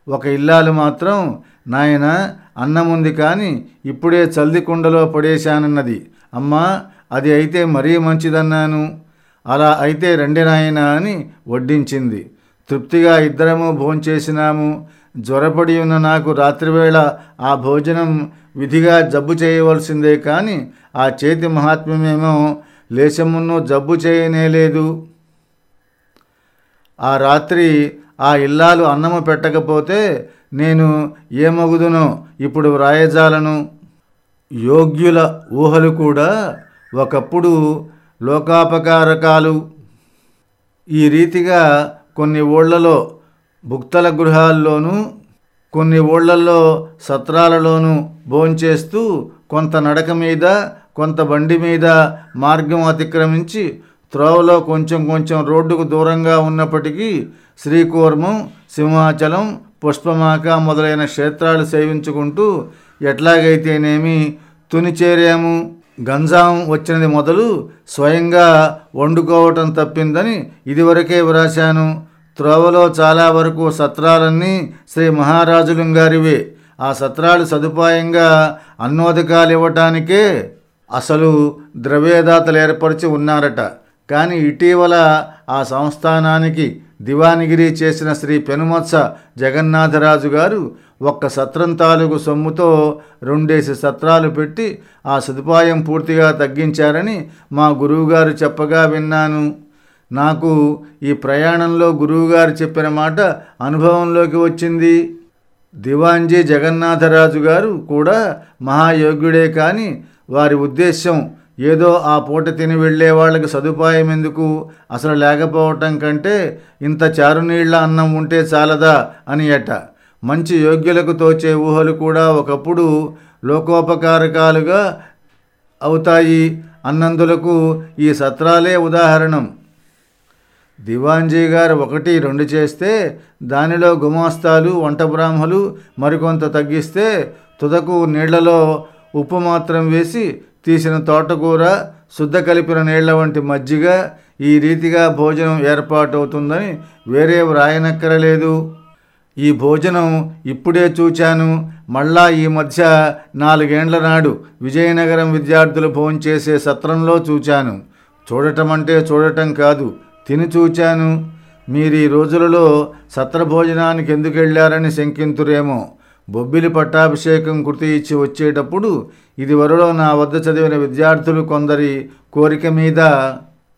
ఒక ఇల్లాలు మాత్రం నాయన అన్నం ఉంది కానీ ఇప్పుడే చల్ది కుండలో పడేశానన్నది. అమ్మా అది అయితే మరీ మంచిదన్నాను. అలా అయితే రండి నాయన అని వడ్డించింది. తృప్తిగా ఇద్దరము భోంచేసినాము. జ్వరపడి ఉన్న నాకు రాత్రివేళ ఆ భోజనం విధిగా జబ్బు చేయవలసిందే కానీ ఆ చేతి మహాత్మ్యమేమో లేశమును జబ్బు చేయనేలేదు ఆ రాత్రి ఆ ఇల్లాలు అన్నము పెట్టకపోతే నేను ఏమగుదునో ఇప్పుడు వ్రాయజాలను. యోగ్యుల ఊహలు కూడా ఒకప్పుడు లోకాపకారకాలు. ఈ రీతిగా కొన్ని ఊళ్ళలో భుక్తల గృహాల్లోనూ కొన్ని ఊళ్ళల్లో సత్రాలలోనూ భోంచేస్తూ కొంత నడక మీద కొంత బండి మీద మార్గం అతిక్రమించి త్రోవలో కొంచెం కొంచెం రోడ్డుకు దూరంగా ఉన్నప్పటికీ శ్రీకూర్మం సింహాచలం పుష్పమాక మొదలైన క్షేత్రాలు సేవించుకుంటూ ఎట్లాగైతేనేమి తుని చేరాము గంజాం వచ్చినది మొదలు స్వయంగా వండుకోవటం తప్పిందని ఇదివరకే వ్రాశాను. త్రోవలో చాలా వరకు సత్రాలన్నీ శ్రీ మహారాజులం గారివే ఆ సత్రాలు సదుపాయంగా అన్నోదకాలు ఇవ్వటానికే అసలు ద్రవ్యదాతలు ఏర్పరిచి ఉన్నారట. కానీ ఇటీవల ఆ సంస్థానానికి దివానిగిరి చేసిన శ్రీ పెనుమత్స జగన్నాథరాజు గారు ఒక్క సత్రం తాలూకు సొమ్ముతో రెండేసి సత్రాలు పెట్టి ఆ సదుపాయం పూర్తిగా తగ్గించారని మా గురువుగారు చెప్పగా విన్నాను. నాకు ఈ ప్రయాణంలో గురువుగారు చెప్పిన మాట అనుభవంలోకి వచ్చింది. దివాంజీ జగన్నాథరాజు గారు కూడా మహాయోగ్యుడే కానీ వారి ఉద్దేశ్యం ఏదో ఆ పూట తిని వెళ్ళే వాళ్ళకి సదుపాయం ఎందుకు? అసలు లేకపోవటం కంటే ఇంత చారునీళ్ళ అన్నం ఉంటే చాలదా అని అట. మంచి యోగ్యులకు తోచే ఊహలు కూడా ఒకప్పుడు లోకోపకారకాలుగా అవుతాయి. అన్నందులకు ఈ సత్రాలే ఉదాహరణం. దివాంజీ గారు ఒకటి రెండు చేస్తే దానిలో గుమాస్తాలు వంట బ్రాహ్మలు మరికొంత తగ్గిస్తే తుదకు నీళ్ళలో ఉప్పు మాత్రం వేసి తీసిన తోటకూర శుద్ధ కలిపిన నీళ్ళ వంటి మజ్జిగ ఈ రీతిగా భోజనం ఏర్పాటవుతుందని వేరే వ్రాయనక్కరలేదు. ఈ భోజనం ఇప్పుడే చూచాను. మళ్ళా ఈ మధ్య నాలుగేండ్ల నాడు విజయనగరం విద్యార్థులు భోంచేసే సత్రంలో చూచాను. చూడటం అంటే చూడటం కాదు తిని చూచాను. మీరు ఈ రోజులలో సత్రభోజనానికి ఎందుకు వెళ్ళారని శంకింతురేమో. బొబ్బిలి పట్టాభిషేకం కృతి ఇచ్చి వచ్చేటప్పుడు ఇదివరలో నా వద్ద చదివిన విద్యార్థులు కొందరి కోరిక మీద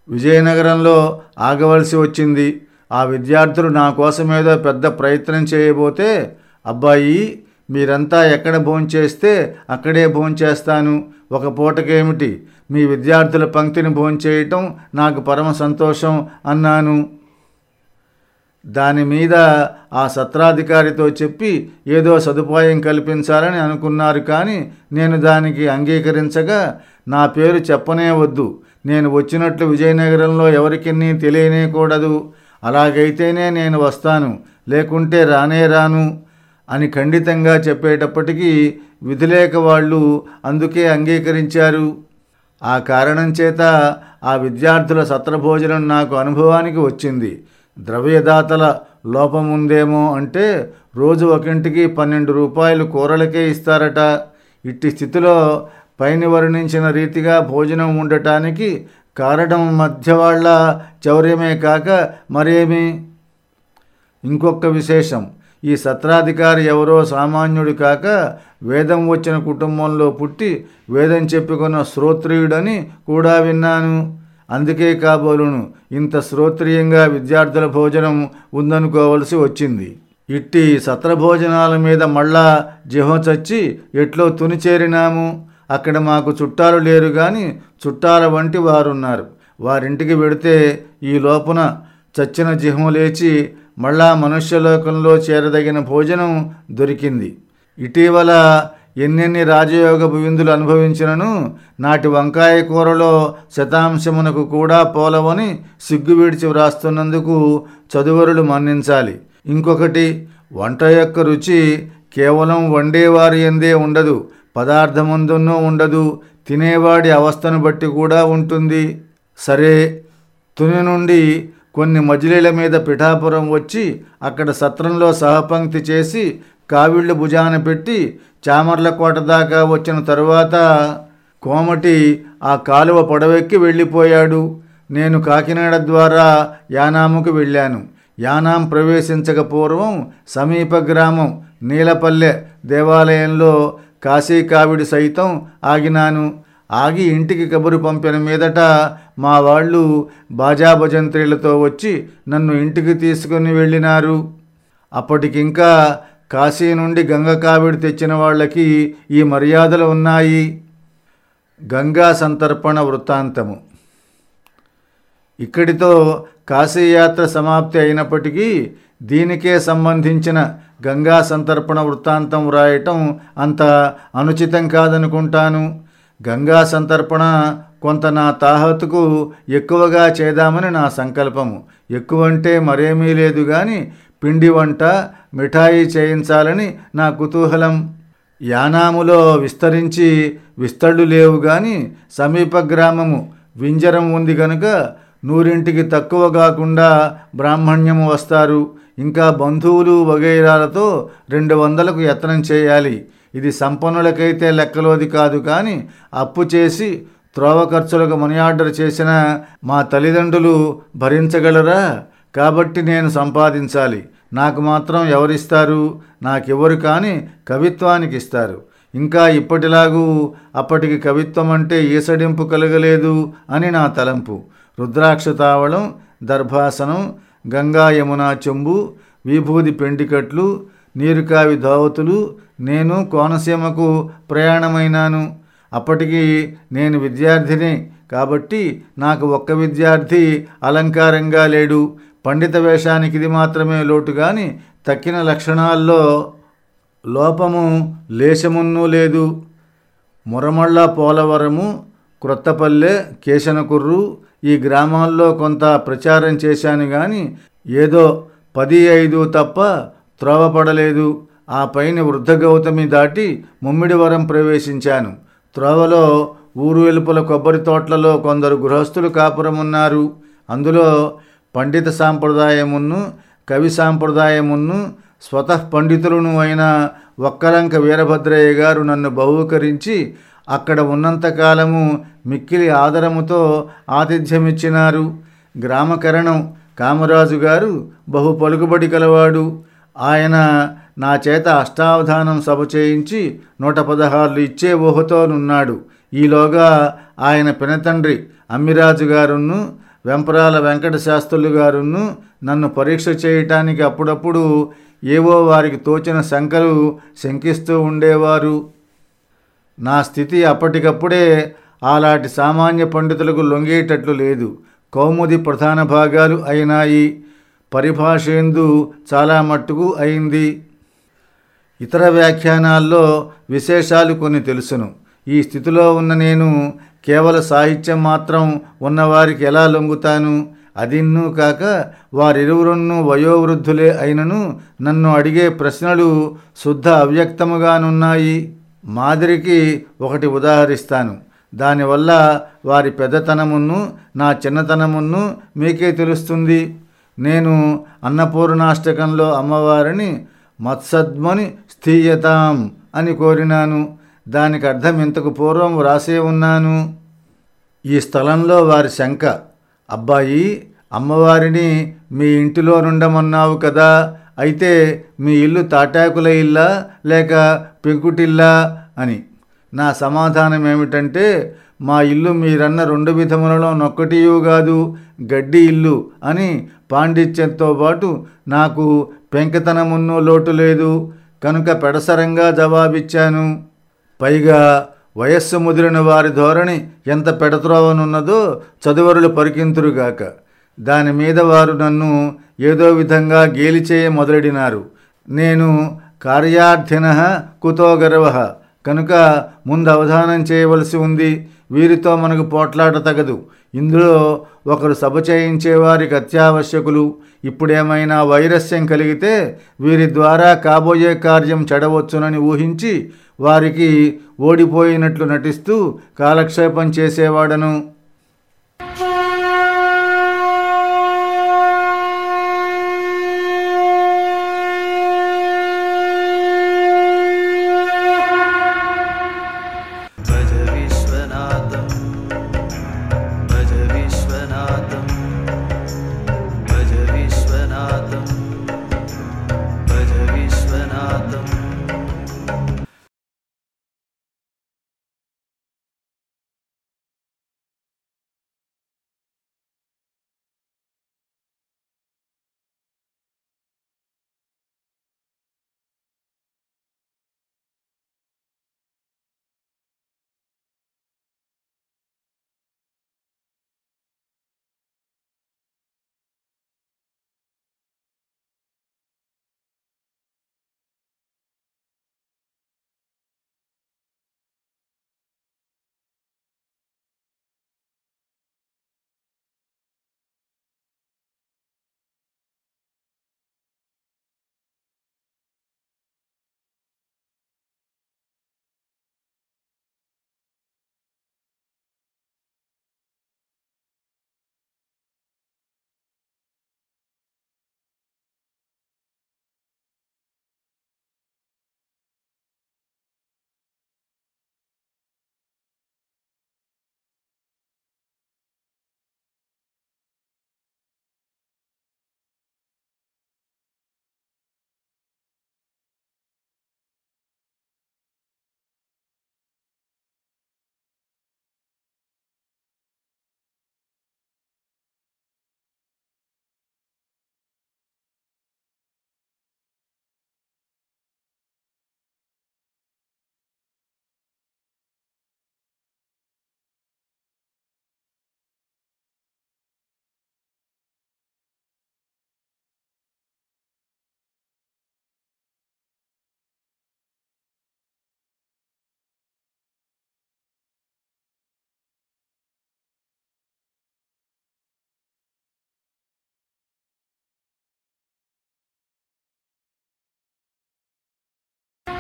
విజయనగరంలో ఆగవలసి వచ్చింది. ఆ విద్యార్థులు నా కోసమేదో పెద్ద ప్రయత్నం చేయబోతే అబ్బాయి మీరంతా ఎక్కడ భోంచేస్తే అక్కడే భోంచేస్తాను. ఒక పూటకేమిటి? మీ విద్యార్థుల పంక్తిని భోంచేయటం నాకు పరమ సంతోషం అన్నాను. దాని మీద ఆ సత్రాధికారితో చెప్పి ఏదో సదుపాయం కల్పించాలని అనుకున్నారు కానీ నేను దానికి అంగీకరించగా నా పేరు చెప్పనే వద్దు. నేను వచ్చినట్లు విజయనగరంలో ఎవరికిన్నీ తెలియనే కూడదు అలాగైతేనే నేను వస్తాను. లేకుంటే రానే రాను అని ఖండితంగా చెప్పేటప్పటికీ విధిలేక వాళ్ళు అందుకే అంగీకరించారు. ఆ కారణం చేత ఆ విద్యార్థుల సత్రభోజనం నాకు అనుభవానికి వచ్చింది. ద్రవ్యదాతల లోపం ఉందేమో అంటే రోజు ఒకింటికి పన్నెండు రూపాయలు కూరలకే ఇస్తారట. ఇట్టి స్థితిలో పైన వర్ణించిన రీతిగా భోజనం ఉండటానికి కారణం మధ్య వాళ్ళ చౌర్యమే కాక మరేమి? ఇంకొక విశేషం. ఈ సత్రాధికారి ఎవరో సామాన్యుడు కాక వేదం వచ్చిన కుటుంబంలో పుట్టి వేదం చెప్పుకున్న శ్రోత్రియుడని కూడా విన్నాను. అందుకే కాబోలును ఇంత శ్రోత్రియంగా విద్యార్థుల భోజనం ఉందనుకోవలసి వచ్చింది. ఇట్టి సత్రభోజనాల మీద మళ్ళా జిహో చచ్చి ఎట్లో తుని చేరినాము అక్కడ మాకు చుట్టాలు లేరు కానీ చుట్టాల వంటి వారున్నారు. వారింటికి వెడితే ఈ లోపున చచ్చిన జిహం లేచి మళ్ళా మనుష్యలోకంలో చేరదగిన భోజనం దొరికింది. ఇటీవల ఎన్నెన్ని రాజయోగ విందులు అనుభవించినను నాటి వంకాయ కూరలో శతాంశమునకు కూడా పోలవని సిగ్గు విడిచి వ్రాస్తున్నందుకు చదువరులు మన్నించాలి. ఇంకొకటి వంట యొక్క రుచి కేవలం వండేవారి ఎందే ఉండదు పదార్థమందున్నూ ఉండదు తినేవాడి అవస్థను బట్టి కూడా ఉంటుంది. సరే తుని నుండి కొన్ని మజిలీల మీద పిఠాపురం వచ్చి అక్కడ సత్రంలో సహపంక్తి చేసి కావిళ్ళు భుజాన పెట్టి చామర్లకోట దాకా వచ్చిన తరువాత కోమటి ఆ కాలువ పొడవెక్కి వెళ్ళిపోయాడు. నేను కాకినాడ ద్వారా యానాముకు వెళ్ళాను. యానాం ప్రవేశించక పూర్వం సమీప గ్రామం నీలపల్లె దేవాలయంలో కాశీ కావిడి సైతం ఆగినాను. ఆగి ఇంటికి కబురు పంపిన మీదట మా వాళ్ళు బాజాభజంత్రీలతో వచ్చి నన్ను ఇంటికి తీసుకుని వెళ్ళినారు. అప్పటికింకా కాశీ నుండి గంగ కావిడి తెచ్చిన వాళ్ళకి ఈ మర్యాదలు ఉన్నాయి. గంగా సంతర్పణ వృత్తాంతము. ఇక్కడితో కాశీయాత్ర సమాప్తి అయినప్పటికీ దీనికే సంబంధించిన గంగా సంతర్పణ వృత్తాంతం వ్రాయటం అంత అనుచితం కాదనుకుంటాను. గంగా సంతర్పణ కొంత నా తాహతుకు ఎక్కువగా చేద్దామని నా సంకల్పము. ఎక్కువంటే మరేమీ లేదు కానీ పిండి వంట మిఠాయి చేయించాలని నా కుతూహలం. యానాములో విస్తరించి విస్తళ్ళు లేవు కానీ సమీప గ్రామము వింజరం ఉంది కనుక నూరింటికి తక్కువ కాకుండా బ్రాహ్మణ్యము వస్తారు. ఇంకా బంధువులు వగైరాలతో రెండు వందలకు యత్నం చేయాలి. ఇది సంపన్నులకైతే లెక్కలోది కాదు కానీ అప్పు చేసి త్రోవ ఖర్చులకు మనీ ఆర్డర్ చేసిన మా తల్లిదండ్రులు భరించగలరా? కాబట్టి నేను సంపాదించాలి. నాకు మాత్రం ఎవరిస్తారు? నాకెవరు కానీ కవిత్వానికి ఇస్తారు. ఇంకా ఇప్పటిలాగూ అప్పటికి కవిత్వం అంటే ఈసడింపు కలగలేదు అని నా తలంపు. రుద్రాక్ష తావళం దర్భాసనం గంగా యమునా చెంబు విభూది పెండికట్లు నీరుకావి దావతులు నేను కోనసీమకు ప్రయాణమైనాను. అప్పటికి నేను విద్యార్థిని కాబట్టి నాకు ఒక్క విద్యార్థి అలంకారంగా లేడు. పండిత వేషానికి ఇది మాత్రమే లోటు కానీ తక్కిన లక్షణాల్లో లోపము లేశమున్నూ లేదు. మురమళ్ళ పోలవరము క్రొత్తపల్లె కేశనకుర్రు ఈ గ్రామాల్లో కొంత ప్రచారం చేశాను కానీ ఏదో పది ఐదు తప్ప త్రోవపడలేదు. ఆ పైన వృద్ధ గౌతమి దాటి ముమ్మిడివరం ప్రవేశించాను. త్రోవలో ఊరు వెలుపల కొబ్బరి తోటలలో కొందరు గృహస్థులు కాపురమున్నారు. అందులో పండిత సాంప్రదాయమును కవి సాంప్రదాయమును స్వతః పండితులను అయిన ఒక్కలంక వీరభద్రయ్య గారు నన్ను బహూకరించి అక్కడ ఉన్నంతకాలము మిక్కిలి ఆదరముతో ఆతిథ్యమిచ్చినారు. గ్రామకరణం. కామరాజు గారు బహు పలుకుబడి కలవాడు. ఆయన నా చేత అష్టావధానం సభ చేయించి నూట పదహారులు ఇచ్చే ఊహతోనున్నాడు. ఈలోగా ఆయన పినతండ్రి అమ్మిరాజు గారును వెంపరాల వెంకట శాస్త్రులు గారును నన్ను పరీక్ష చేయటానికి అప్పుడప్పుడు ఏవో వారికి తోచిన శంకలు శంకిస్తూ ఉండేవారు. నా స్థితి అప్పటికప్పుడే అలాంటి సామాన్య పండితులకు లొంగేటట్లు లేదు. కౌముది ప్రధాన భాగాలు అయినాయి. పరిభాషేందు చాలా మట్టుకు అయింది. ఇతర వ్యాఖ్యానాల్లో విశేషాలు కొన్ని తెలుసును. ఈ స్థితిలో ఉన్న నేను కేవల సాహిత్యం మాత్రం ఉన్నవారికి ఎలా లొంగుతాను? అదిన్నూ కాక వారిరువురును వయోవృద్ధులే అయినను నన్ను అడిగే ప్రశ్నలు శుద్ధ అవ్యక్తముగానున్నాయి. మాదిరికి ఒకటి ఉదాహరిస్తాను. దానివల్ల వారి పెద్దతనమును నా చిన్నతనమును మీకే తెలుస్తుంది. నేను అన్నపూర్ణాష్టకంలో అమ్మవారిని మత్సద్మని స్థీయతాం అని కోరినాను. దానికి అర్థం ఇంతకు పూర్వం వ్రాసే ఉన్నాను. ఈ స్థలంలో వారి శంక అబ్బాయి అమ్మవారిని మీ ఇంటిలో నుండమన్నావు కదా అయితే మీ ఇల్లు తాటాకుల ఇల్లా లేక పెంకుటిల్లా? అని. నా సమాధానం ఏమిటంటే మా ఇల్లు మీరన్న రెండు విధములలో నొక్కటియూ కాదు గడ్డి ఇల్లు అని పాండిత్యంతో పాటు నాకు పెంకతనమున్నో లోటు లేదు. కనుక పెడసరంగా జవాబిచ్చాను. పైగా వయస్సు ముదిరిన వారి ధోరణి ఎంత పెడత్రోవనున్నదో చదువరులు పరికింతురుగాక దాని మీద వారు నన్ను ఏదో విధంగా గేలి చేయ మొదలెడినారు. నేను కార్యార్థిన కుతో గర్వ కనుక ముందు అవధానం చేయవలసి ఉంది. వీరితో మనకు పోట్లాట తగదు. ఇందులో ఒకరు సభ చేయించే వారికి అత్యావశ్యకులు. ఇప్పుడేమైనా వైరస్యం కలిగితే వీరి ద్వారా కాబోయే కార్యం చెడవచ్చునని ఊహించి వారికి ఓడిపోయినట్లు నటిస్తూ కాలక్షేపం చేసేవాడను.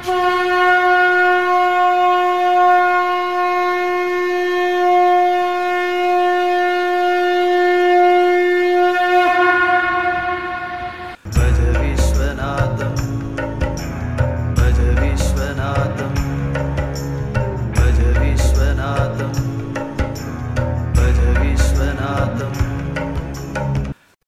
ఆ